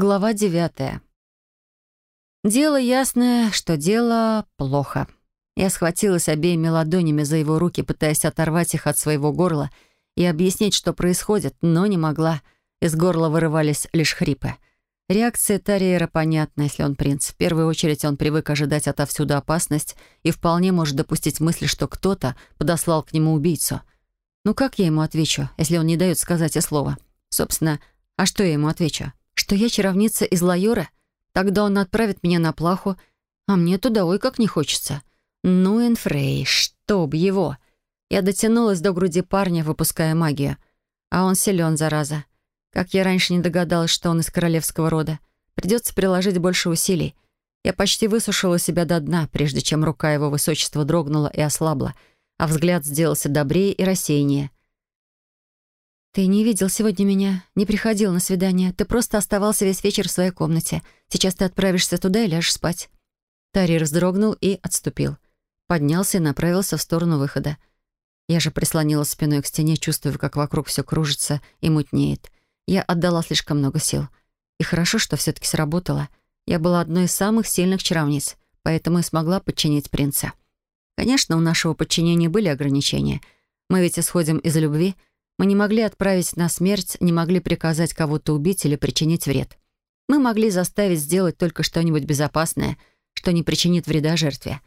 Глава девятая. Дело ясное, что дело плохо. Я схватилась обеими ладонями за его руки, пытаясь оторвать их от своего горла и объяснить, что происходит, но не могла. Из горла вырывались лишь хрипы. Реакция Тарьера понятна, если он принц. В первую очередь он привык ожидать отовсюду опасность и вполне может допустить мысль, что кто-то подослал к нему убийцу. Ну как я ему отвечу, если он не дает сказать и слова? Собственно, а что я ему отвечу? Что я чаровница из Лайора? Тогда он отправит меня на плаху, а мне туда ой как не хочется. Ну, Энфрей, чтоб его! Я дотянулась до груди парня, выпуская магию. А он силен, зараза. Как я раньше не догадалась, что он из королевского рода. Придется приложить больше усилий. Я почти высушила себя до дна, прежде чем рука его высочества дрогнула и ослабла, а взгляд сделался добрее и рассеяннее. «Ты не видел сегодня меня, не приходил на свидание. Ты просто оставался весь вечер в своей комнате. Сейчас ты отправишься туда и ляжешь спать». Тари вздрогнул и отступил. Поднялся и направился в сторону выхода. Я же прислонила спиной к стене, чувствуя, как вокруг все кружится и мутнеет. Я отдала слишком много сил. И хорошо, что все таки сработало. Я была одной из самых сильных чаровниц, поэтому и смогла подчинить принца. Конечно, у нашего подчинения были ограничения. Мы ведь исходим из любви — мы не могли отправить на смерть, не могли приказать кого-то убить или причинить вред. Мы могли заставить сделать только что-нибудь безопасное, что не причинит вреда жертве.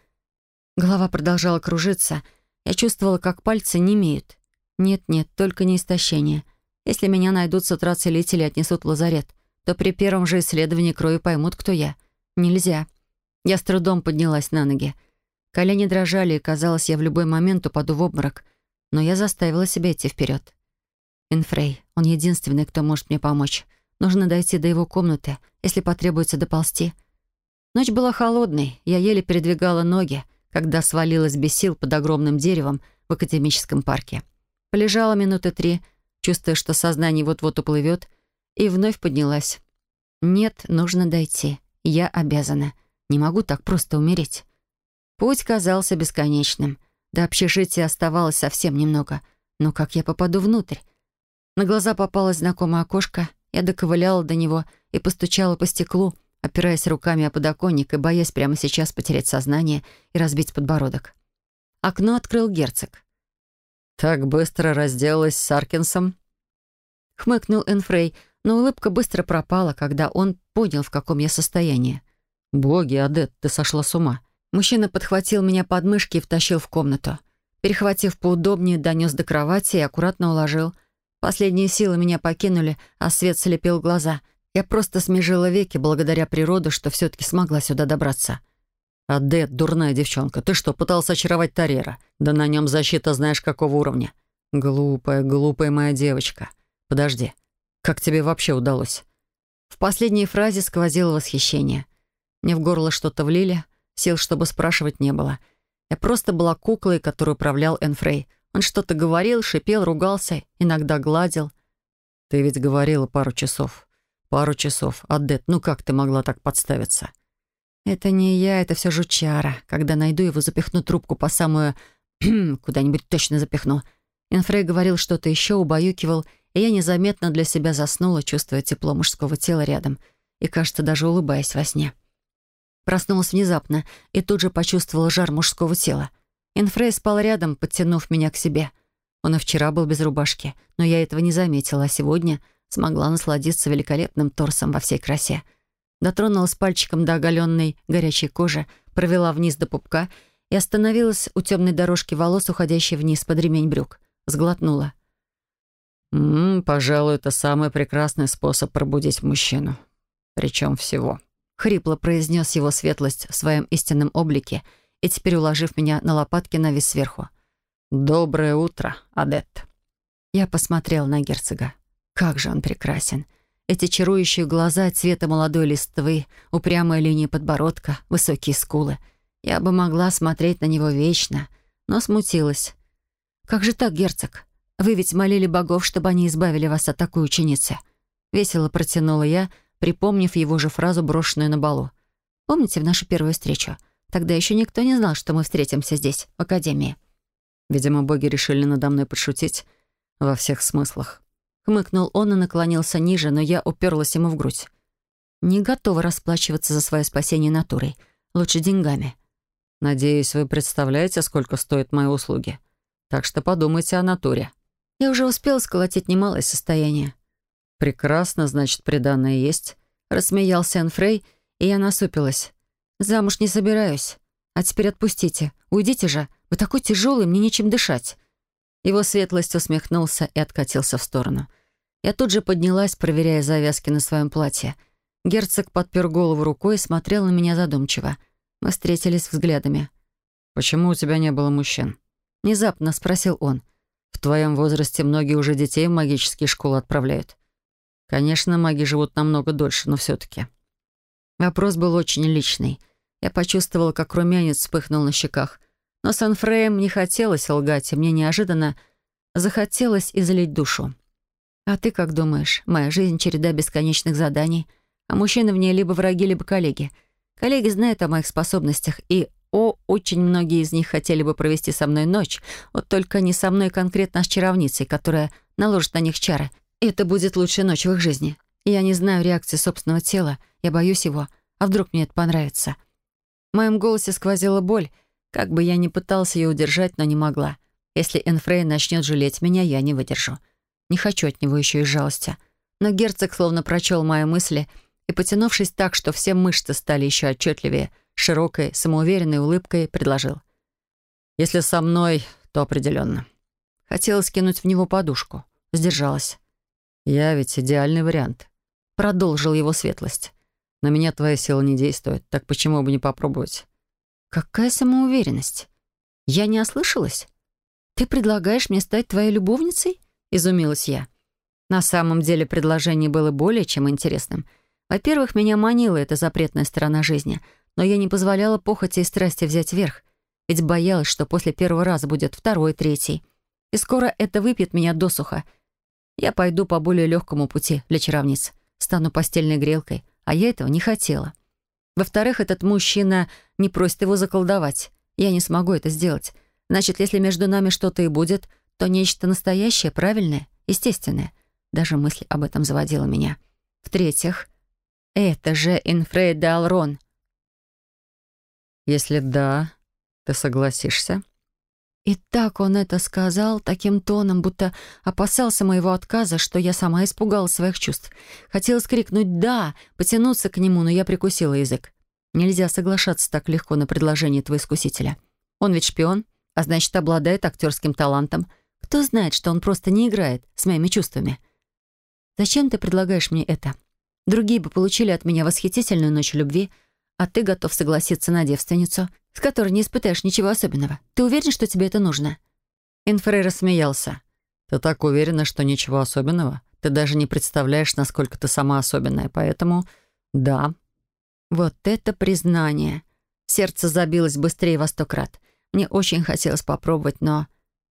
Голова продолжала кружиться. Я чувствовала, как пальцы не имеют. Нет-нет, только не истощение. Если меня найдут с утра целители и отнесут в лазарет, то при первом же исследовании крови поймут, кто я. Нельзя. Я с трудом поднялась на ноги. Колени дрожали, и казалось, я в любой момент упаду в обморок. Но я заставила себя идти вперед. Инфрей. Он единственный, кто может мне помочь. Нужно дойти до его комнаты, если потребуется доползти. Ночь была холодной, я еле передвигала ноги, когда свалилась без сил под огромным деревом в академическом парке. Полежала минуты три, чувствуя, что сознание вот-вот уплывет, и вновь поднялась. «Нет, нужно дойти. Я обязана. Не могу так просто умереть». Путь казался бесконечным. До общежития оставалось совсем немного. Но как я попаду внутрь? На глаза попалось знакомое окошко. Я доковыляла до него и постучала по стеклу, опираясь руками о подоконник и боясь прямо сейчас потерять сознание и разбить подбородок. Окно открыл герцог. «Так быстро разделалась с Аркинсом?» Хмыкнул Энфрей, но улыбка быстро пропала, когда он понял, в каком я состоянии. «Боги, Адет, ты сошла с ума!» Мужчина подхватил меня под мышки и втащил в комнату. Перехватив поудобнее, донес до кровати и аккуратно уложил — Последние силы меня покинули, а свет слепил глаза. Я просто смежила веки благодаря природу, что все-таки смогла сюда добраться. «Адет, дурная девчонка, ты что, пытался очаровать Тарера? Да на нем защита знаешь какого уровня. Глупая, глупая моя девочка. Подожди, как тебе вообще удалось?» В последней фразе сквозило восхищение. Мне в горло что-то влили, сил, чтобы спрашивать, не было. Я просто была куклой, которую управлял Энфрей — он что-то говорил, шипел, ругался, иногда гладил. «Ты ведь говорила пару часов. Пару часов. Адет, ну как ты могла так подставиться?» «Это не я, это все жучара. Когда найду его, запихну трубку по самую... куда-нибудь точно запихну». Инфрей говорил что-то еще, убаюкивал, и я незаметно для себя заснула, чувствуя тепло мужского тела рядом и, кажется, даже улыбаясь во сне. Проснулась внезапно и тут же почувствовала жар мужского тела — Инфрей спал рядом, подтянув меня к себе. Он и вчера был без рубашки, но я этого не заметила, а сегодня смогла насладиться великолепным торсом во всей красе. Дотронулась пальчиком до оголенной горячей кожи, провела вниз до пупка и остановилась у темной дорожки волос, уходящей вниз под ремень брюк. Сглотнула. «Ммм, пожалуй, это самый прекрасный способ пробудить мужчину. Причем всего». Хрипло произнес его светлость в своем истинном облике — и теперь, уложив меня на лопатки, навис сверху. «Доброе утро, Адет». Я посмотрел на герцога. Как же он прекрасен. Эти чарующие глаза цвета молодой листвы, упрямая линия подбородка, высокие скулы. Я бы могла смотреть на него вечно, но смутилась. «Как же так, герцог? Вы ведь молили богов, чтобы они избавили вас от такой ученицы». Весело протянула я, припомнив его же фразу, брошенную на балу. «Помните в нашу первую встречу?» Тогда еще никто не знал, что мы встретимся здесь, в Академии. Видимо, боги решили надо мной подшутить во всех смыслах. Хмыкнул он и наклонился ниже, но я уперлась ему в грудь. не готова расплачиваться за свое спасение натурой. Лучше деньгами. Надеюсь, вы представляете, сколько стоят мои услуги. Так что подумайте о натуре. Я уже успела сколотить немалое состояние. Прекрасно, значит, приданное есть. Рассмеялся Энфрей, и я насупилась. Замуж не собираюсь. А теперь отпустите. Уйдите же. Вы такой тяжелый, мне нечем дышать. Его светлость усмехнулся и откатился в сторону. Я тут же поднялась, проверяя завязки на своем платье. Герцог подпер голову рукой и смотрел на меня задумчиво. Мы встретились взглядами. «Почему у тебя не было мужчин?» Внезапно спросил он. «В твоем возрасте многие уже детей в магические школы отправляют. Конечно, маги живут намного дольше, но все-таки». Вопрос был очень личный. Я почувствовала, как румянец вспыхнул на щеках. Но с Анфреем не хотелось лгать, и мне неожиданно захотелось излить душу. «А ты как думаешь? Моя жизнь — череда бесконечных заданий, а мужчины в ней либо враги, либо коллеги. Коллеги знают о моих способностях, и, о, очень многие из них хотели бы провести со мной ночь, вот только не со мной конкретно, а с чаровницей, которая наложит на них чары. Это будет лучшая ночь в их жизни. Я не знаю реакции собственного тела, я боюсь его. А вдруг мне это понравится? В моем голосе сквозила боль. Как бы я ни пытался ее удержать, но не могла. Если Энфрей начнет жалеть меня, я не выдержу. Не хочу от него еще и жалости. Но герцог словно прочел мои мысли — и, потянувшись так, что все мышцы стали еще отчетливее, широкой, самоуверенной улыбкой предложил. «Если со мной, то определенно». Хотелось кинуть в него подушку. Сдержалась. «Я ведь идеальный вариант», — продолжил его светлость. «На меня твоя сила не действует, так почему бы не попробовать?» «Какая самоуверенность? Я не ослышалась? Ты предлагаешь мне стать твоей любовницей?» — изумилась я. На самом деле предложение было более чем интересным — во-первых, меня манила эта запретная сторона жизни, но я не позволяла похоти и страсти взять верх, ведь боялась, что после первого раза будет второй, третий. И скоро это выпьет меня досуха. Я пойду по более легкому пути для чаровниц, стану постельной грелкой, а я этого не хотела. Во-вторых, этот мужчина не просит его заколдовать. Я не смогу это сделать. Значит, если между нами что-то и будет, то нечто настоящее, правильное, естественное. Даже мысль об этом заводила меня. В-третьих, это же Инфрей де Алрон. Если да, ты согласишься? И так он это сказал, таким тоном, будто опасался моего отказа, что я сама испугалась своих чувств. Хотелось крикнуть «да», потянуться к нему, но я прикусила язык. Нельзя соглашаться так легко на предложение этого искусителя. Он ведь шпион, а значит, обладает актерским талантом. Кто знает, что он просто не играет с моими чувствами? «Зачем ты предлагаешь мне это?» Другие бы получили от меня восхитительную ночь любви, а ты готов согласиться на девственницу, с которой не испытаешь ничего особенного. Ты уверен, что тебе это нужно?» Инфрей рассмеялся. «Ты так уверена, что ничего особенного? Ты даже не представляешь, насколько ты сама особенная, поэтому да». Вот это признание. Сердце забилось быстрее во сто крат. Мне очень хотелось попробовать, но...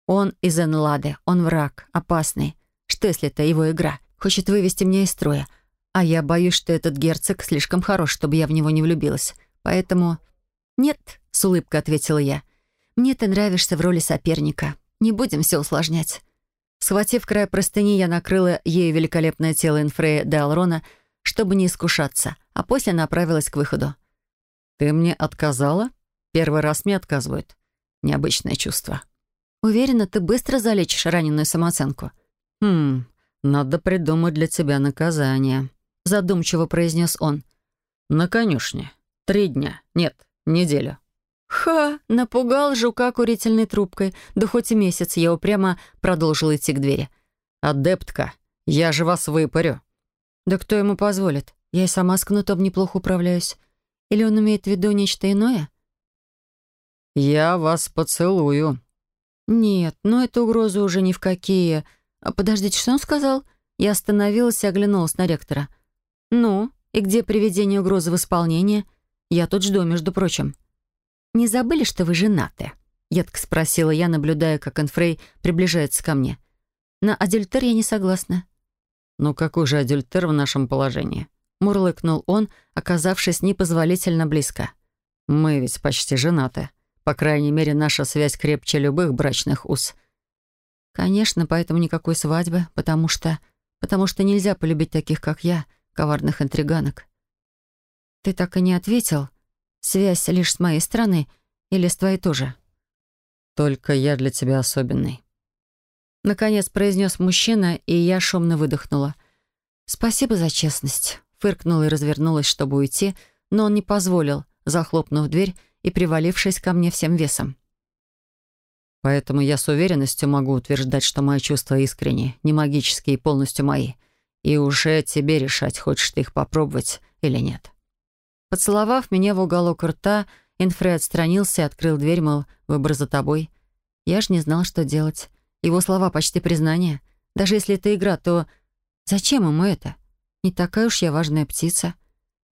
Он из Энлады, он враг, опасный. Что, если это его игра? Хочет вывести меня из строя, а я боюсь, что этот герцог слишком хорош, чтобы я в него не влюбилась. Поэтому... «Нет», — с улыбкой ответила я. «Мне ты нравишься в роли соперника. Не будем все усложнять». Схватив край простыни, я накрыла ею великолепное тело Инфрея де Алрона, чтобы не искушаться, а после направилась к выходу. «Ты мне отказала? Первый раз мне отказывают. Необычное чувство». «Уверена, ты быстро залечишь раненую самооценку». «Хм, надо придумать для тебя наказание» задумчиво произнес он. «На конюшне. Три дня. Нет, неделю». «Ха!» — напугал жука курительной трубкой. Да хоть и месяц, я упрямо продолжил идти к двери. «Адептка, я же вас выпарю». «Да кто ему позволит? Я и сама с кнутом неплохо управляюсь. Или он имеет в виду нечто иное?» «Я вас поцелую». «Нет, но эту угрозу уже ни в какие. А подождите, что он сказал?» Я остановилась и оглянулась на ректора. «Ну, и где приведение угрозы в исполнение? Я тут жду, между прочим». «Не забыли, что вы женаты?» — едко спросила я, наблюдая, как Энфрей приближается ко мне. «На адюльтер я не согласна». «Ну какой же адюльтер в нашем положении?» — мурлыкнул он, оказавшись непозволительно близко. «Мы ведь почти женаты. По крайней мере, наша связь крепче любых брачных уз». «Конечно, поэтому никакой свадьбы, потому что...» потому что нельзя полюбить таких, как я, коварных интриганок. «Ты так и не ответил? Связь лишь с моей стороны или с твоей тоже?» «Только я для тебя особенный». Наконец произнес мужчина, и я шумно выдохнула. «Спасибо за честность». Фыркнула и развернулась, чтобы уйти, но он не позволил, захлопнув дверь и привалившись ко мне всем весом. Поэтому я с уверенностью могу утверждать, что мои чувства искренние, не магические и полностью мои. И уже тебе решать, хочешь ты их попробовать или нет. Поцеловав меня в уголок рта, Инфрей отстранился и открыл дверь, мол, выбор за тобой. Я ж не знал, что делать. Его слова почти признание. Даже если это игра, то зачем ему это? Не такая уж я важная птица.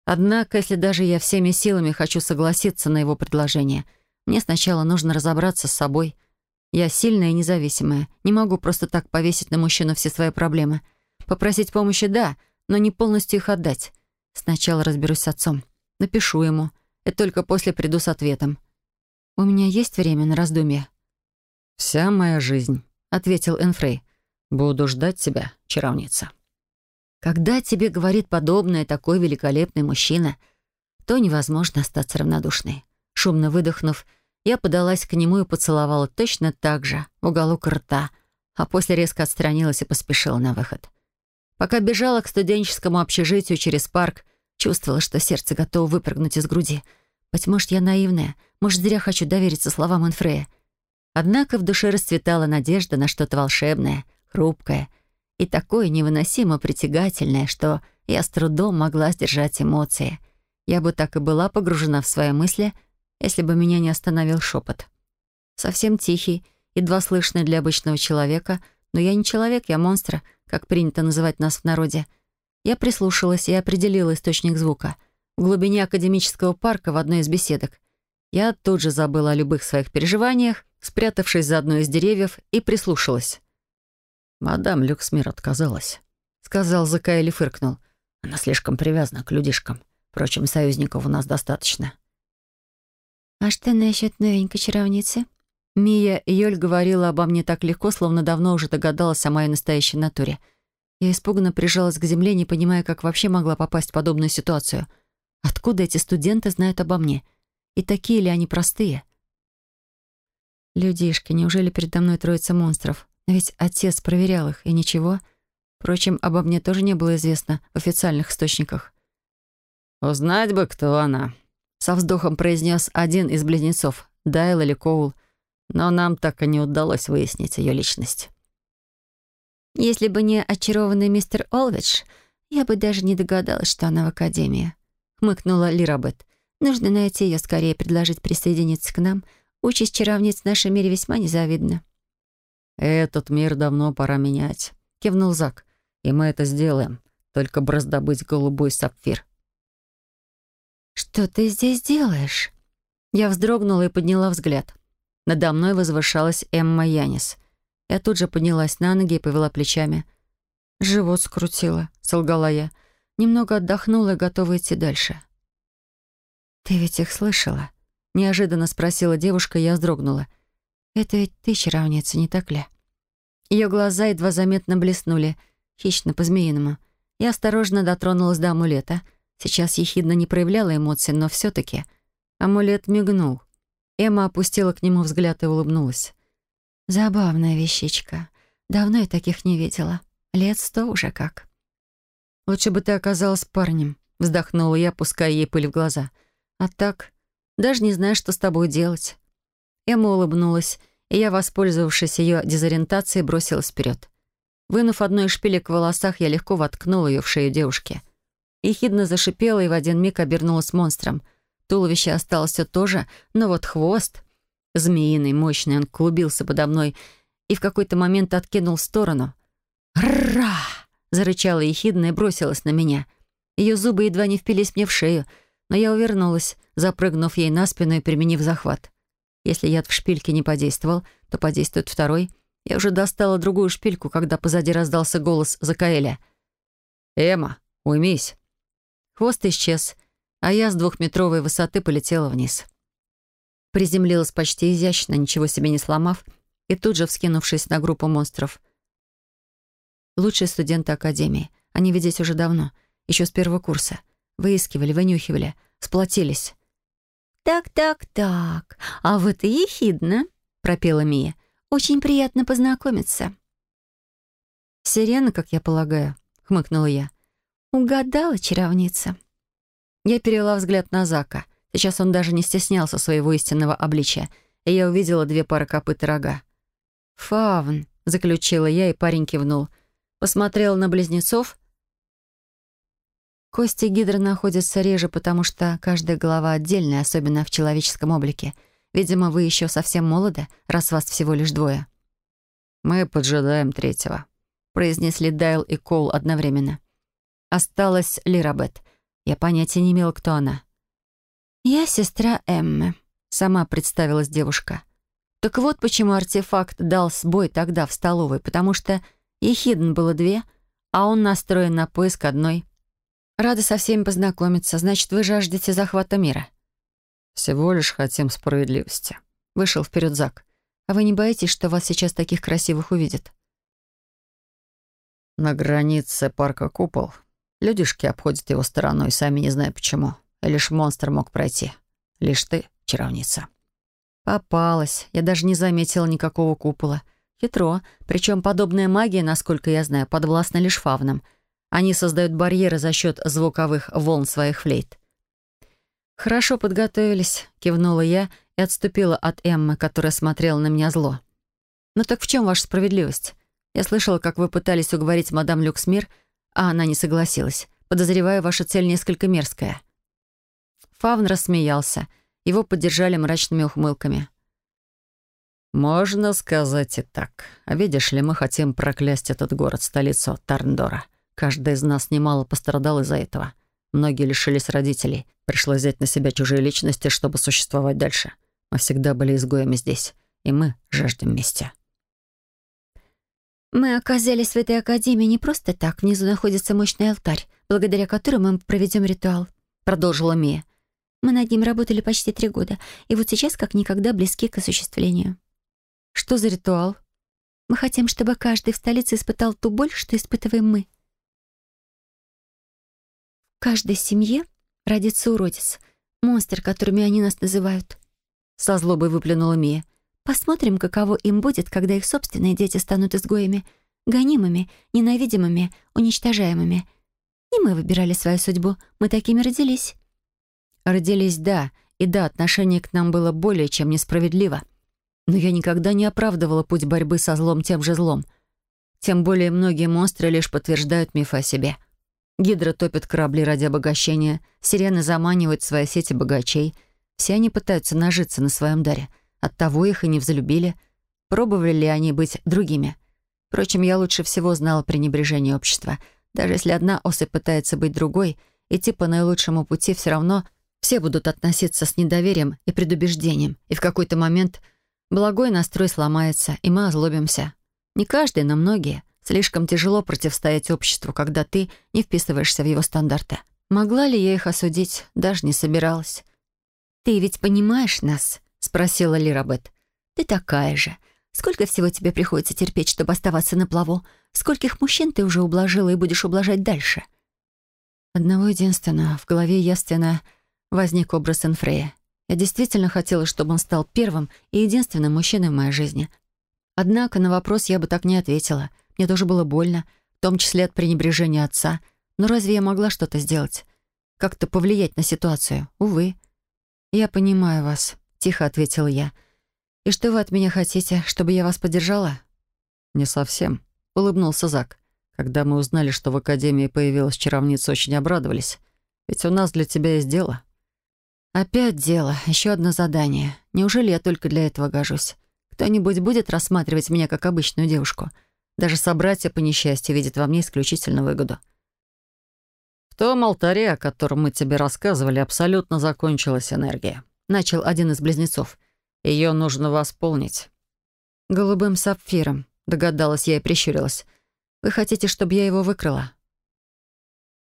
Однако, если даже я всеми силами хочу согласиться на его предложение, мне сначала нужно разобраться с собой — я сильная и независимая. Не могу просто так повесить на мужчину все свои проблемы. Попросить помощи — да, но не полностью их отдать. Сначала разберусь с отцом. Напишу ему. И только после приду с ответом. «У меня есть время на раздумье?» «Вся моя жизнь», — ответил Энфрей. «Буду ждать тебя, чаровница». Когда тебе говорит подобное такой великолепный мужчина, то невозможно остаться равнодушной. Шумно выдохнув, я подалась к нему и поцеловала точно так же, уголок рта, а после резко отстранилась и поспешила на выход. Пока бежала к студенческому общежитию через парк, чувствовала, что сердце готово выпрыгнуть из груди. Быть может, я наивная, может, зря хочу довериться словам Инфрея. Однако в душе расцветала надежда на что-то волшебное, хрупкое и такое невыносимо притягательное, что я с трудом могла сдержать эмоции. Я бы так и была погружена в свои мысли — если бы меня не остановил шепот. Совсем тихий, едва слышный для обычного человека, но я не человек, я монстр, как принято называть нас в народе. Я прислушалась и определила источник звука. В глубине академического парка в одной из беседок. Я тут же забыла о любых своих переживаниях, спрятавшись за одной из деревьев, и прислушалась. «Мадам Люксмир отказалась», — сказал Закаэль и фыркнул. «Она слишком привязана к людишкам. Впрочем, союзников у нас достаточно». «А что насчет новенькой чаровницы?» Мия Йоль говорила обо мне так легко, словно давно уже догадалась о моей настоящей натуре. Я испуганно прижалась к земле, не понимая, как вообще могла попасть в подобную ситуацию. Откуда эти студенты знают обо мне? И такие ли они простые? Людишки, неужели передо мной троица монстров? Но ведь отец проверял их, и ничего. Впрочем, обо мне тоже не было известно в официальных источниках. «Узнать бы, кто она», со вздохом произнес один из близнецов, Дайл или Коул, но нам так и не удалось выяснить ее личность. «Если бы не очарованный мистер Олвидж, я бы даже не догадалась, что она в Академии», — хмыкнула Лирабет. «Нужно найти ее скорее, предложить присоединиться к нам. Участь чаровниц в нашем мире весьма незавидна». «Этот мир давно пора менять», — кивнул Зак. «И мы это сделаем, только бы раздобыть голубой сапфир». «Что ты здесь делаешь?» Я вздрогнула и подняла взгляд. Надо мной возвышалась Эмма Янис. Я тут же поднялась на ноги и повела плечами. «Живот скрутило», — солгала я. Немного отдохнула и готова идти дальше. «Ты ведь их слышала?» — неожиданно спросила девушка, и я вздрогнула. «Это ведь ты, чаровница, не так ли?» Ее глаза едва заметно блеснули, хищно по-змеиному. Я осторожно дотронулась до амулета — Сейчас ехидно не проявляла эмоций, но все таки амулет мигнул. Эмма опустила к нему взгляд и улыбнулась. «Забавная вещичка. Давно я таких не видела. Лет сто уже как». «Лучше бы ты оказалась парнем», — вздохнула я, пуская ей пыль в глаза. «А так, даже не знаю, что с тобой делать». Эмма улыбнулась, и я, воспользовавшись ее дезориентацией, бросилась вперед. Вынув одну из шпилек в волосах, я легко воткнула ее в шею девушки. Ехидно зашипела и в один миг обернулась монстром. Туловище осталось все то же, но вот хвост... Змеиный, мощный, он клубился подо мной и в какой-то момент откинул в сторону. «Ра!» — зарычала ехидно и бросилась на меня. Ее зубы едва не впились мне в шею, но я увернулась, запрыгнув ей на спину и применив захват. Если яд в шпильке не подействовал, то подействует второй. Я уже достала другую шпильку, когда позади раздался голос Закаэля. «Эма, уймись!» Хвост исчез, а я с двухметровой высоты полетела вниз. Приземлилась почти изящно, ничего себе не сломав, и тут же вскинувшись на группу монстров. Лучшие студенты Академии. Они ведь здесь уже давно, еще с первого курса. Выискивали, вынюхивали, сплотились. «Так, так, так, а вот и ехидно», — пропела Мия. «Очень приятно познакомиться». «Сирена, как я полагаю», — хмыкнула я. «Угадала, чаровница». Я перевела взгляд на Зака. Сейчас он даже не стеснялся своего истинного обличия, и я увидела две пары копыт и рога. «Фавн», — заключила я, и парень кивнул. Посмотрела на близнецов. Кости гидры находятся реже, потому что каждая голова отдельная, особенно в человеческом облике. Видимо, вы еще совсем молоды, раз вас всего лишь двое. «Мы поджидаем третьего», — произнесли Daйл и Коул одновременно. Осталась Лирабет. Я понятия не имела, кто она. «Я сестра Эммы», — сама представилась девушка. Так вот почему артефакт дал сбой тогда в столовой, потому что ехидн было две, а он настроен на поиск одной. «Рада со всеми познакомиться. Значит, вы жаждете захвата мира?» «Всего лишь хотим справедливости», — вышел вперед Зак. «А вы не боитесь, что вас сейчас таких красивых увидят?» На границе парка Купол Людишки обходят его стороной, сами не знаю почему. Лишь монстр мог пройти. Лишь ты, чаровница. Попалась. Я даже не заметила никакого купола. Хитро. Причем подобная магия, насколько я знаю, подвластна лишь фавнам. Они создают барьеры за счет звуковых волн своих флейт. «Хорошо подготовились», — кивнула я и отступила от Эммы, которая смотрела на меня зло. «Ну так в чем ваша справедливость? Я слышала, как вы пытались уговорить мадам Люксмир а она не согласилась. Подозреваю, ваша цель несколько мерзкая». Фавн рассмеялся. Его поддержали мрачными ухмылками. «Можно сказать и так. А видишь ли, мы хотим проклясть этот город, столицу Тарндора. Каждый из нас немало пострадал из-за этого. Многие лишились родителей. Пришлось взять на себя чужие личности, чтобы существовать дальше. Мы всегда были изгоями здесь, и мы жаждем мести». Мы оказались в этой академии не просто так. Внизу находится мощный алтарь, благодаря которому мы проведем ритуал», — продолжила Мия. «Мы над ним работали почти три года, и вот сейчас как никогда близки к осуществлению». «Что за ритуал?» «Мы хотим, чтобы каждый в столице испытал ту боль, что испытываем мы». «В каждой семье родится уродец, монстр, которыми они нас называют», — со злобой выплюнула Мия. Посмотрим, каково им будет, когда их собственные дети станут изгоями, гонимыми, ненавидимыми, уничтожаемыми. Не мы выбирали свою судьбу, мы такими родились». «Родились, да, и да, отношение к нам было более чем несправедливо. Но я никогда не оправдывала путь борьбы со злом тем же злом. Тем более многие монстры лишь подтверждают миф о себе. Гидра топит корабли ради обогащения, сирены заманивают в свои сети богачей. Все они пытаются нажиться на своем даре — Оттого их и не взлюбили. Пробовали ли они быть другими? Впрочем, я лучше всего знала пренебрежение общества. Даже если одна особь пытается быть другой, идти по наилучшему пути все равно все будут относиться с недоверием и предубеждением, и в какой-то момент благой настрой сломается, и мы озлобимся. Не каждый, но многие. Слишком тяжело противостоять обществу, когда ты не вписываешься в его стандарты. Могла ли я их осудить? Даже не собиралась. «Ты ведь понимаешь нас?» — спросила Лирабет. «Ты такая же. Сколько всего тебе приходится терпеть, чтобы оставаться на плаву? Скольких мужчин ты уже ублажила и будешь ублажать дальше?» Одного единственного. В голове яственно возник образ Энфрея. Я действительно хотела, чтобы он стал первым и единственным мужчиной в моей жизни. Однако на вопрос я бы так не ответила. Мне тоже было больно, в том числе от пренебрежения отца. Но разве я могла что-то сделать? Как-то повлиять на ситуацию? Увы. Я понимаю вас. — тихо ответил я. «И что вы от меня хотите, чтобы я вас поддержала?» «Не совсем», — улыбнулся Зак. «Когда мы узнали, что в Академии появилась чаровница, очень обрадовались. Ведь у нас для тебя есть дело». «Опять дело. Еще одно задание. Неужели я только для этого гожусь? Кто-нибудь будет рассматривать меня как обычную девушку? Даже собратья по несчастью видят во мне исключительно выгоду». «В том алтаре, о котором мы тебе рассказывали, абсолютно закончилась энергия. — начал один из близнецов. «Ее нужно восполнить». «Голубым сапфиром», — догадалась я и прищурилась. «Вы хотите, чтобы я его выкрала?»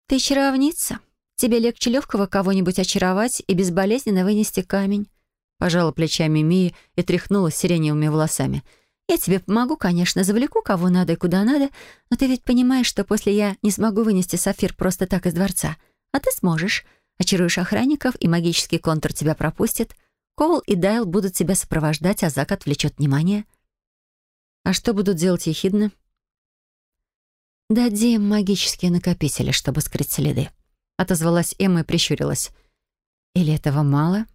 «Ты чаровница. Тебе легче легкого кого-нибудь очаровать и безболезненно вынести камень», — пожала плечами Мии и тряхнула сиреневыми волосами. «Я тебе помогу, конечно, завлеку кого надо и куда надо, но ты ведь понимаешь, что после я не смогу вынести сапфир просто так из дворца. А ты сможешь. Очаруешь охранников, и магический контур тебя пропустит. Коул и Тайл будут тебя сопровождать, а Зак отвлечет внимание. А что будут делать ехидны? «Дадим магические накопители, чтобы скрыть следы», — отозвалась Эмма и прищурилась. «Или этого мало?»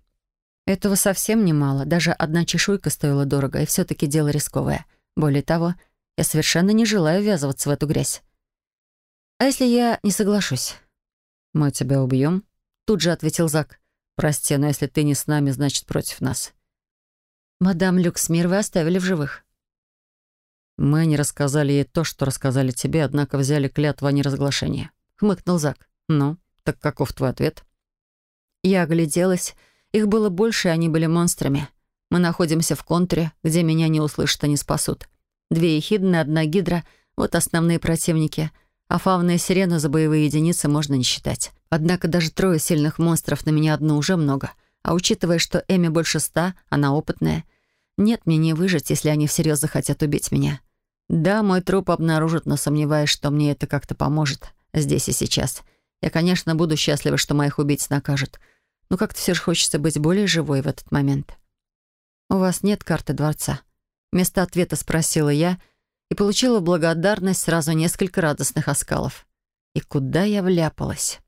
«Этого совсем немало. Даже одна чешуйка стоила дорого, и все таки дело рисковое. Более того, я совершенно не желаю ввязываться в эту грязь. А если я не соглашусь?» «Мы тебя убьем?» — тут же ответил Зак. «Прости, но если ты не с нами, значит, против нас». «Мадам Люксмир вы оставили в живых». «Мы не рассказали ей то, что рассказали тебе, однако взяли клятву о неразглашении», — хмыкнул Зак. «Ну, так каков твой ответ?» Я огляделась. Их было больше, и они были монстрами. Мы находимся в контуре, где меня не услышат и не спасут. Две ехидны, одна гидра — вот основные противники. А фауна и сирена за боевые единицы можно не считать. Однако даже трое сильных монстров на меня одно уже много. А учитывая, что Эми больше ста, она опытная — нет, мне не выжить, если они всерьез захотят убить меня. Да, мой труп обнаружат, но сомневаюсь, что мне это как-то поможет здесь и сейчас. Я, конечно, буду счастлива, что моих убийц накажут, но как-то все же хочется быть более живой в этот момент. «У вас нет карты дворца?» Вместо ответа спросила я и получила благодарность сразу несколько радостных оскалов. И куда я вляпалась?